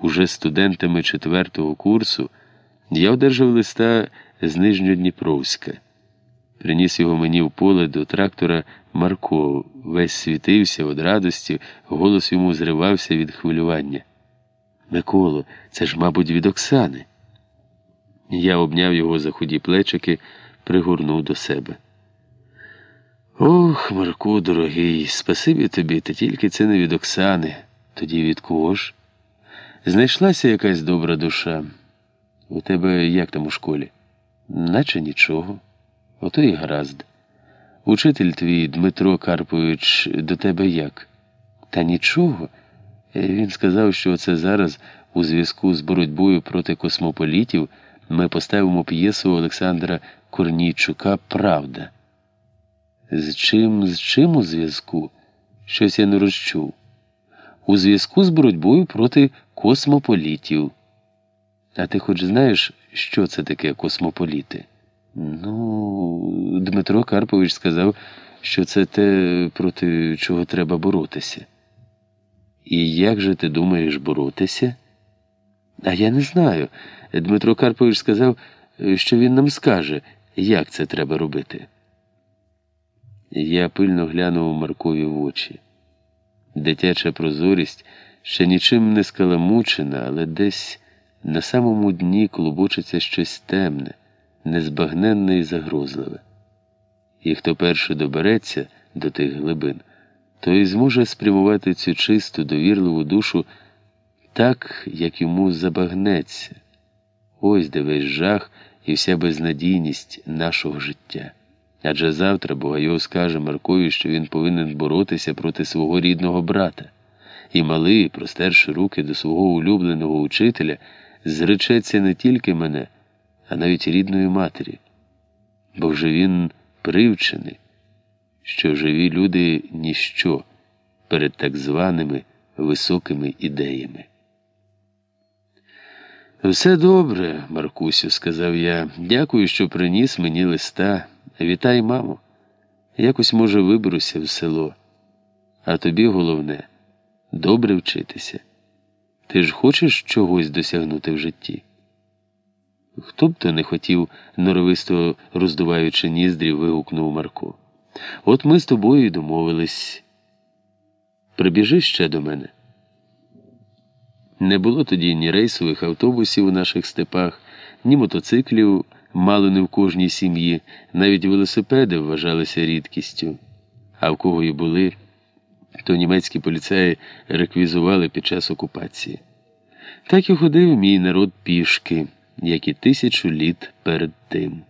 уже студентами четвертого курсу, я одержав листа з Нижньодніпровська. Приніс його мені в поле до трактора Марко, весь світився від радості, голос йому зривався від хвилювання. Миколо, це ж, мабуть, від Оксани. Я обняв його за худі плечики, пригорнув до себе. Ох, Марку, дорогий, спасибі тобі, та тільки це не від Оксани. Тоді від кого ж? Знайшлася якась добра душа. У тебе як там у школі? Наче нічого. Ото і гаразд. Учитель твій Дмитро Карпович до тебе як? Та нічого. Він сказав, що це зараз, у зв'язку з боротьбою проти космополітів, ми поставимо п'єсу Олександра Корнійчука Правда. З чим, з чим у зв'язку? Щось я не розчув. У зв'язку з боротьбою проти космополітів. А ти хоч знаєш, що це таке космополіти? Ну, Дмитро Карпович сказав, що це те, проти чого треба боротися. І як же ти думаєш боротися? А я не знаю. Дмитро Карпович сказав, що він нам скаже, як це треба робити. Я пильно глянув Маркові в очі. Дитяча прозорість ще нічим не скаламучена, але десь на самому дні клубочиться щось темне, незбагненне і загрозливе. І хто перше добереться до тих глибин, той зможе спрямувати цю чисту, довірливу душу так, як йому забагнеться. Ось де весь жах і вся безнадійність нашого життя. Адже завтра Богайов скаже Маркові, що він повинен боротися проти свого рідного брата, і малий, простерши руки до свого улюбленого учителя, зречеться не тільки мене, а навіть рідної матері. Бо вже він привчений, що живі люди ніщо перед так званими високими ідеями. Все добре, Маркусю, сказав я. Дякую, що приніс мені листа. Вітай, мамо. Якось, може, виберуся в село. А тобі головне добре вчитися. Ти ж хочеш чогось досягнути в житті? Хто б то не хотів, норовисто роздуваючи ніздрі, вигукнув Марко. От ми з тобою і домовились. Прибіжи ще до мене. Не було тоді ні рейсових автобусів у наших степах, ні мотоциклів, мало не в кожній сім'ї, навіть велосипеди вважалися рідкістю. А в кого і були, то німецькі поліцаї реквізували під час окупації. Так і ходив мій народ пішки, як і тисячу літ перед тим.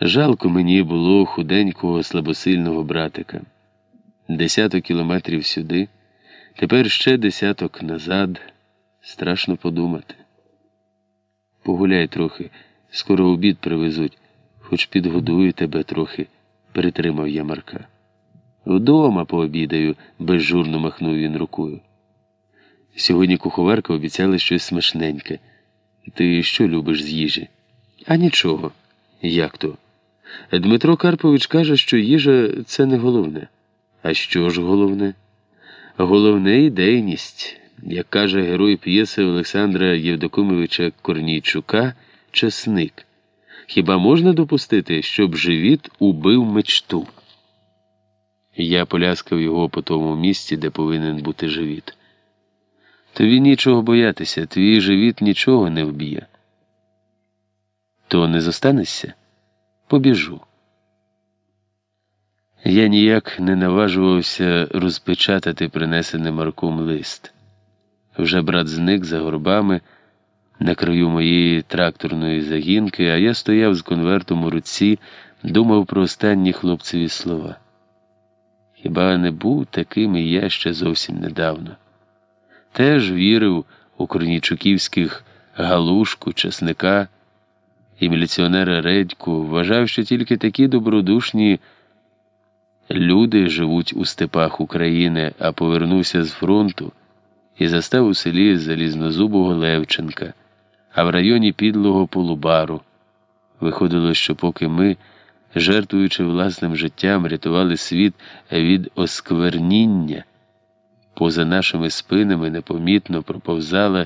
Жалко мені було худенького слабосильного братика. Десяток кілометрів сюди. Тепер ще десяток назад страшно подумати. Погуляй трохи, скоро обід привезуть, хоч підгодую тебе трохи, перетримав я Марка. Вдома пообідаю, безжурно махнув він рукою. Сьогодні куховарка обіцяла щось смачненьке. Ти що любиш з їжі? А нічого. Як то? Дмитро Карпович каже, що їжа це не головне. А що ж головне? Головне ідейність, як каже герой п'єси Олександра Євдокимовича Корнійчука, чесник. Хіба можна допустити, щоб живіт убив мечту? Я поляскав його по тому місці, де повинен бути живіт. Тобі нічого боятися, твій живіт нічого не вб'є. То не зостанешся? Побіжу. Я ніяк не наважувався розпечатати принесений Марком лист. Вже брат зник за горбами на краю моєї тракторної загінки, а я стояв з конвертом у руці, думав про останні хлопцеві слова. Хіба не був таким і я ще зовсім недавно? Теж вірив у корнійчуківських галушку, чесника і міліціонера Редьку, вважав, що тільки такі добродушні. Люди живуть у степах України, а повернувся з фронту і застав у селі Залізнозубого Левченка, а в районі підлого Полубару. Виходило, що поки ми, жертвуючи власним життям, рятували світ від оскверніння, Поза нашими спинами непомітно проповзала